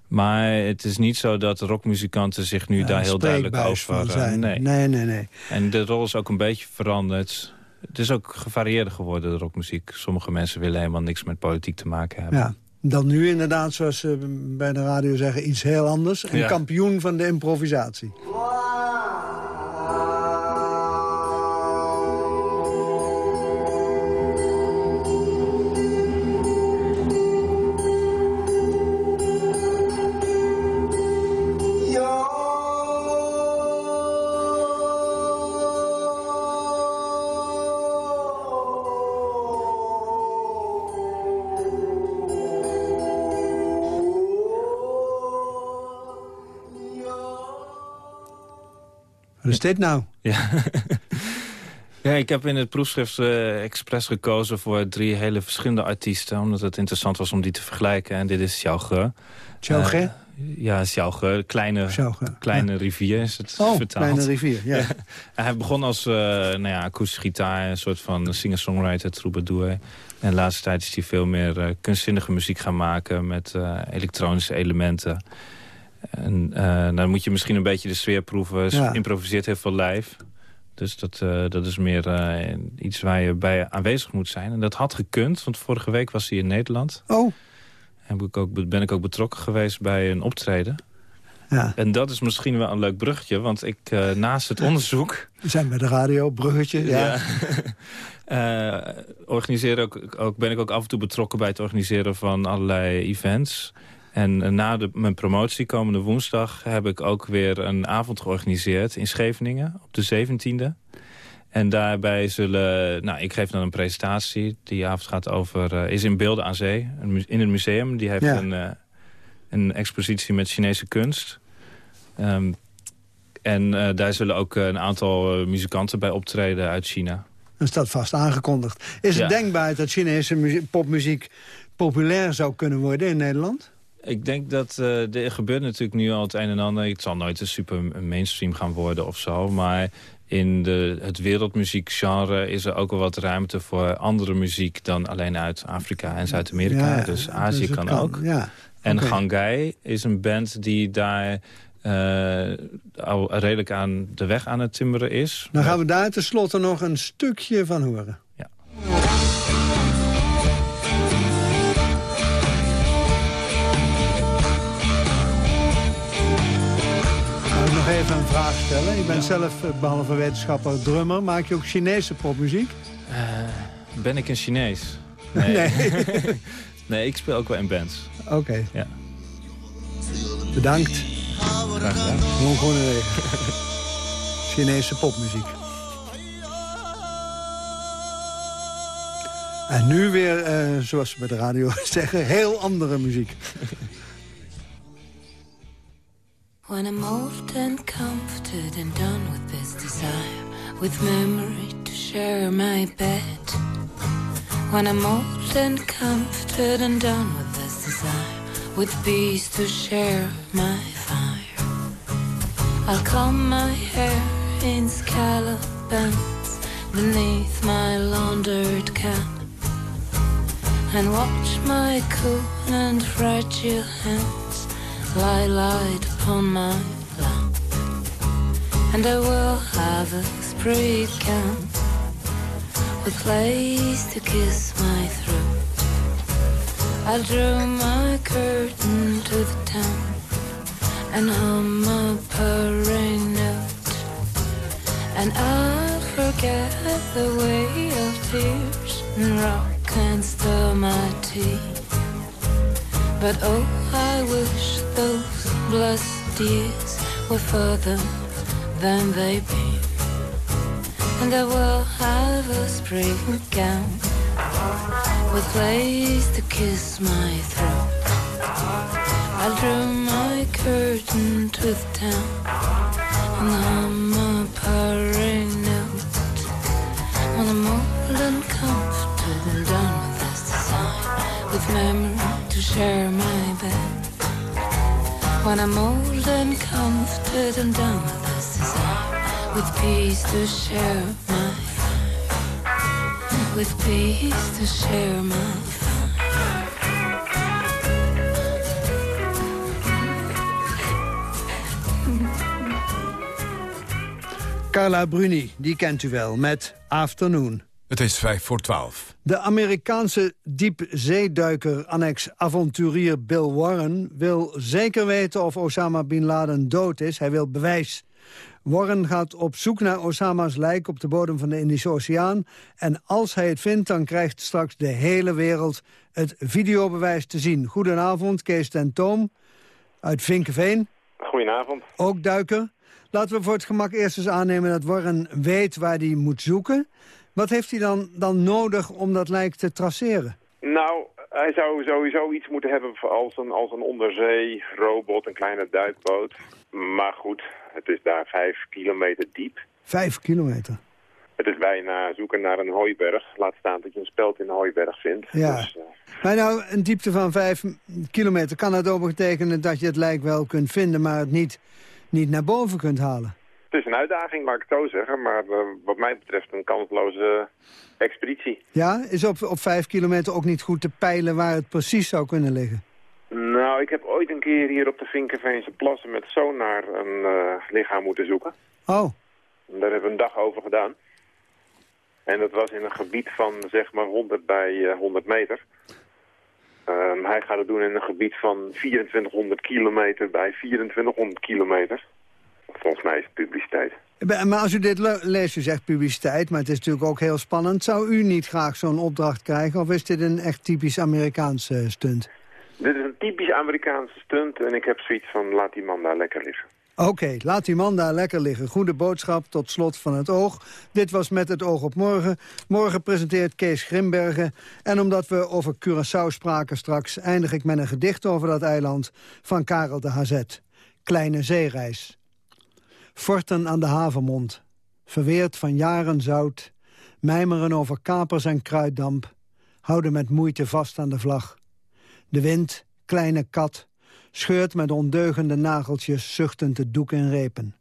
Maar het is niet zo dat rockmuzikanten zich nu ja, daar heel duidelijk over... Zijn. nee. nee, nee, nee. En de rol is ook een beetje veranderd. Het is ook gevarieerder geworden, de rockmuziek. Sommige mensen willen helemaal niks met politiek te maken hebben. Ja. Dan nu inderdaad, zoals ze bij de radio zeggen, iets heel anders. Een ja. kampioen van de improvisatie. Is dit nou? Ja. ja, ik heb in het proefschrift uh, expres gekozen voor drie hele verschillende artiesten. Omdat het interessant was om die te vergelijken. En dit is Xiaoge. Xiaoge? Uh, ja, Xiaoge. Kleine, kleine ja. rivier is het oh, vertaald. kleine rivier, ja. ja. Hij begon als uh, nou ja, akoestische gitaar. Een soort van singer-songwriter, troubadour. En de laatste tijd is hij veel meer kunstzinnige muziek gaan maken. Met elektronische elementen. En uh, dan moet je misschien een beetje de sfeer proeven. Ja. Improviseert heel veel live. Dus dat, uh, dat is meer uh, iets waar je bij aanwezig moet zijn. En dat had gekund, want vorige week was hij in Nederland. Oh. En ik ook, ben ik ook betrokken geweest bij een optreden. Ja. En dat is misschien wel een leuk bruggetje, want ik naast het onderzoek... We zijn bij de radio, bruggetje, ja. ja organiseer ook, ook, ben ik ook af en toe betrokken bij het organiseren van allerlei events... En na de, mijn promotie komende woensdag heb ik ook weer een avond georganiseerd in Scheveningen op de 17e. En daarbij zullen, nou ik geef dan een presentatie. Die avond gaat over, uh, is in Beelden aan Zee, in het museum. Die heeft ja. een, uh, een expositie met Chinese kunst. Um, en uh, daar zullen ook een aantal muzikanten bij optreden uit China. Dat staat vast aangekondigd. Is het denkbaar dat Chinese popmuziek populair zou kunnen worden in Nederland? Ik denk dat uh, er gebeurt natuurlijk nu al het een en ander. Het zal nooit een super mainstream gaan worden of zo. Maar in de, het wereldmuziekgenre is er ook wel wat ruimte voor andere muziek... dan alleen uit Afrika en Zuid-Amerika. Ja, dus Azië dus kan, kan, ook. Ja. En okay. Gangai is een band die daar... Uh, al redelijk aan de weg aan het timmeren is. Dan gaan we daar tenslotte nog een stukje van horen. Vraag stellen. Je bent ja. zelf, behalve wetenschapper, drummer. Maak je ook Chinese popmuziek? Uh, ben ik een Chinees? Nee. Nee. nee, ik speel ook wel in bands. Oké. Okay. Ja. Bedankt. Graag gedaan. Gewoon Chinese popmuziek. En nu weer, uh, zoals we bij de radio zeggen, heel andere muziek. When I'm old and comforted and done with this desire, with memory to share my bed. When I'm old and comforted and done with this desire, with bees to share my fire. I'll comb my hair in scallop bands beneath my laundered cap and watch my cool and fragile hands lie light upon my lap. And I will have a spree camp with place to kiss my throat. I'll draw my curtain to the town and hum a purring note. And I'll forget the way of tears and rock and stir my tea. But oh, I wish those blessed years were further than they be. And I will have a spring gown with place to kiss my throat. I'll draw my curtain to the town and hum a purring share my bed. When I'm old and comforted and done with this design, with peace to share my with peace to share my Carla Bruni, die kent u wel, met Afternoon. Het is vijf voor twaalf. De Amerikaanse diepzeeduiker annex avonturier Bill Warren... wil zeker weten of Osama Bin Laden dood is. Hij wil bewijs. Warren gaat op zoek naar Osama's lijk op de bodem van de Indische Oceaan. En als hij het vindt, dan krijgt straks de hele wereld het videobewijs te zien. Goedenavond, Kees ten Toom uit Vinkenveen. Goedenavond. Ook duiker. Laten we voor het gemak eerst eens aannemen dat Warren weet waar hij moet zoeken. Wat heeft hij dan, dan nodig om dat lijk te traceren? Nou, hij zou sowieso iets moeten hebben als een, als een onderzee-robot, een kleine duikboot. Maar goed, het is daar vijf kilometer diep. Vijf kilometer? Het is bijna zoeken naar een hooiberg. Laat staan dat je een speld in een hooiberg vindt. Ja. Dus, eh, Maar nou, een diepte van vijf kilometer kan het ook betekenen dat je het lijk wel kunt vinden... maar het niet, niet naar boven kunt halen. Het is een uitdaging, mag ik het zo zeggen. Maar eh, wat mij betreft een kansloze expeditie. Ja, is op, op vijf kilometer ook niet goed te peilen waar het precies zou kunnen liggen? Nou, ik heb ooit een keer hier op de Vinkenveense plassen met sonar een eh, lichaam moeten zoeken. Oh, Daar hebben we een dag over gedaan. En dat was in een gebied van zeg maar 100 bij eh, 100 meter. Ehm, hij gaat het doen in een gebied van 2400 kilometer bij 2400 kilometer. Volgens mij is het publiciteit. Maar als u dit le- leest, u zegt publiciteit, maar het is natuurlijk ook heel spannend. Zou u niet graag zo'n opdracht krijgen of is dit een echt typisch Amerikaanse stunt? Dit is een typisch Amerikaanse stunt en ik heb zoiets van laat die man daar lekker liggen. Oké, laat die man daar lekker liggen. Goede boodschap tot slot van het oog. Dit was Met het oog op morgen. Morgen presenteert Kees Grimbergen. En omdat we over Curaçao spraken straks... eindig ik met een gedicht over dat eiland van Karel de Hazet. Kleine zeereis. Forten aan de havenmond. Verweerd van jaren zout. Mijmeren over kapers en kruiddamp. Houden met moeite vast aan de vlag. De wind, kleine kat scheurt met ondeugende nageltjes zuchtend het doek in repen.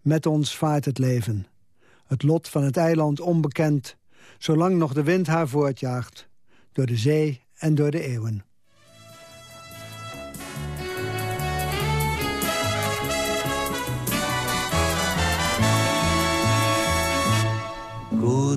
Met ons vaart het leven. Het lot van het eiland onbekend, zolang nog de wind haar voortjaagt. Door de zee en door de eeuwen.